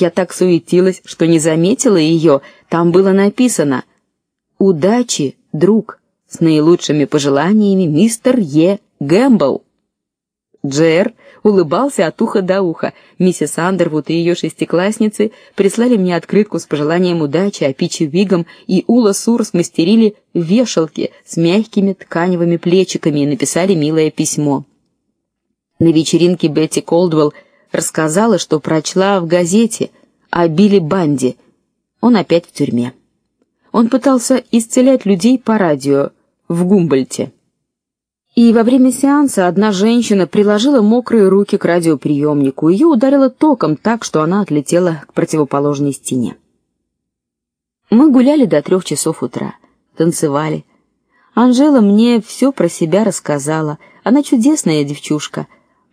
Я так суетилась, что не заметила ее. Там было написано: "Удачи, друг, с наилучшими пожеланиями, мистер Е. Гэмбл". Джер улыбался от уха до уха. Миссис Андервуд и ее шестиклассницы прислали мне открытку с пожеланием удачи, а Пичи Вигом и Ула Сур смастерили вешалки с мягкими тканевыми плечиками и написали милое письмо. На вечеринке Бетти Колдвелл рассказала, что прочла в газете о Билли Банди. Он опять в тюрьме. Он пытался исцелять людей по радио в Гумбольте. И во время сеанса одна женщина приложила мокрые руки к радиоприемнику, ее ударило током так, что она отлетела к противоположной стене. Мы гуляли до трех часов утра, танцевали. Анжела мне все про себя рассказала. Она чудесная девчушка,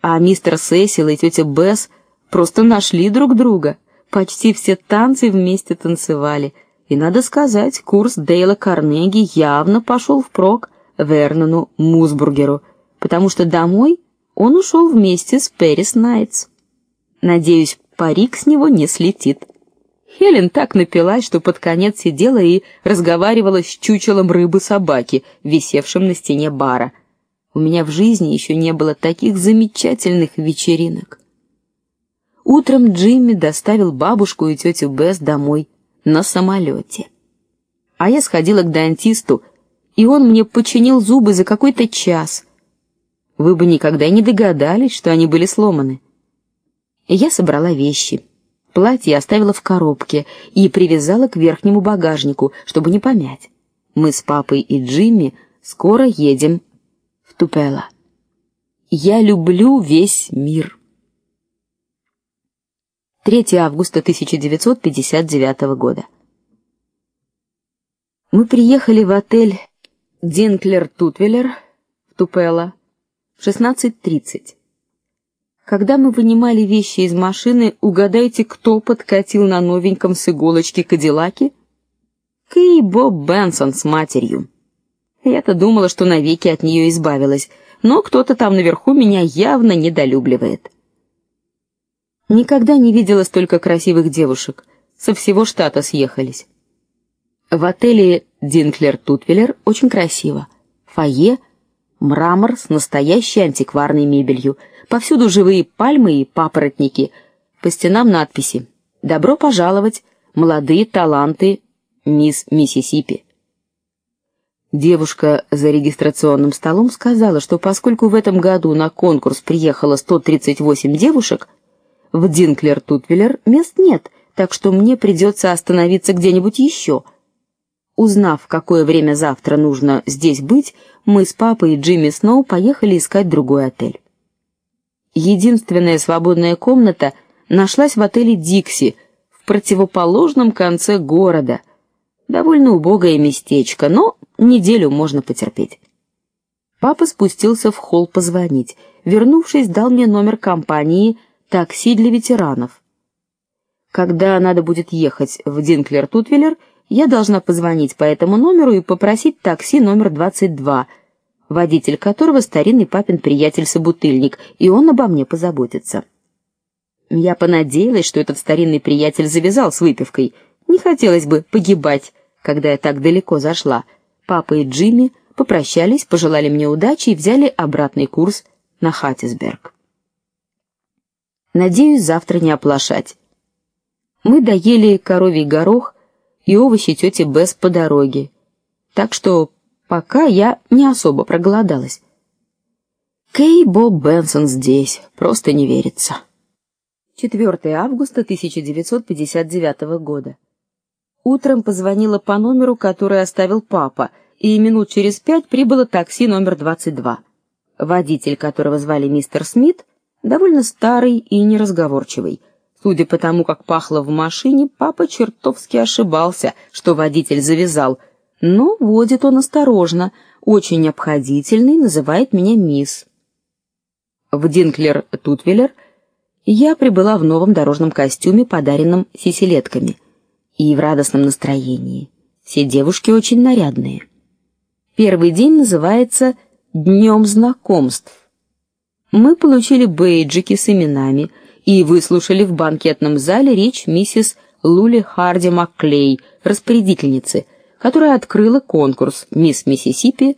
а мистер Сесил и тетя Бесс просто нашли друг друга. Почти все танцы вместе танцевали. И надо сказать, курс Дейла Карнеги явно пошел впрок. Вернону Мусбургеру, потому что домой он ушел вместе с Пэрис Найтс. Надеюсь, парик с него не слетит. Хелен так напилась, что под конец сидела и разговаривала с чучелом рыбы-собаки, висевшим на стене бара. У меня в жизни еще не было таких замечательных вечеринок. Утром Джимми доставил бабушку и тетю Бесс домой на самолете. А я сходила к дантисту и он мне починил зубы за какой-то час. Вы бы никогда не догадались, что они были сломаны. Я собрала вещи. Платье оставила в коробке и привязала к верхнему багажнику, чтобы не помять. Мы с папой и Джимми скоро едем Тупела. Я люблю весь мир. 3 августа 1959 года. Мы приехали в отель Динклер Тутвеллер в Тупело в 16:30. Когда мы вынимали вещи из машины, угадайте, кто подкатил на новеньком с иголочки Кадиллаке? Кей Боб Бенсон с матерью. Я-то думала, что навеки от нее избавилась, но кто-то там наверху меня явно недолюбливает. Никогда не видела столько красивых девушек. Со всего штата съехались. В отеле Динклер Тутвеллер очень красиво. Фойе мрамор с настоящей антикварной мебелью. Повсюду живые пальмы и папоротники. По стенам надписи: "Добро пожаловать, молодые таланты мисс Миссисипи". Девушка за регистрационным столом сказала, что поскольку в этом году на конкурс приехало 138 девушек, в Динклер Тутвеллер мест нет, так что мне придется остановиться где-нибудь еще. Узнав, в какое время завтра нужно здесь быть, мы с папой и Джимми Сноу поехали искать другой отель. Единственная свободная комната нашлась в отеле Дикси в противоположном конце города. Довольно убогое местечко, но неделю можно потерпеть. Папа спустился в холл позвонить. Вернувшись, дал мне номер компании такси для ветеранов. Когда надо будет ехать в Динклер-Тутвиллер, я должна позвонить по этому номеру и попросить такси номер 22, водитель которого старинный папин приятель-собутыльник, и он обо мне позаботится. Я понадеялась, что этот старинный приятель завязал с выпивкой. Не хотелось бы погибать, когда я так далеко зашла. Папа и Джимми попрощались, пожелали мне удачи и взяли обратный курс на Хаттисберг. Надеюсь, завтра не оплошать. Мы доели коровий горох и овощи тети Бесс по дороге. Так что пока я не особо проголодалась. Кей Боб Бенсон здесь, просто не верится. 4 августа 1959 года. Утром позвонила по номеру, который оставил папа, и минут через пять прибыло такси номер 22. Водитель, которого звали мистер Смит, довольно старый и неразговорчивый. Судя по тому, как пахло в машине, папа чертовски ошибался, что водитель завязал. Но водит он осторожно, очень обходительный, называет меня мисс. В Динклер Тутвиллер я прибыла в новом дорожном костюме, подаренном сиселетками, и в радостном настроении. Все девушки очень нарядные. Первый день называется днем знакомств. Мы получили бейджики с именами и выслушали в банкетном зале речь миссис Лули Харди Макклей, распорядительницы, которая открыла конкурс Мисс Миссисипи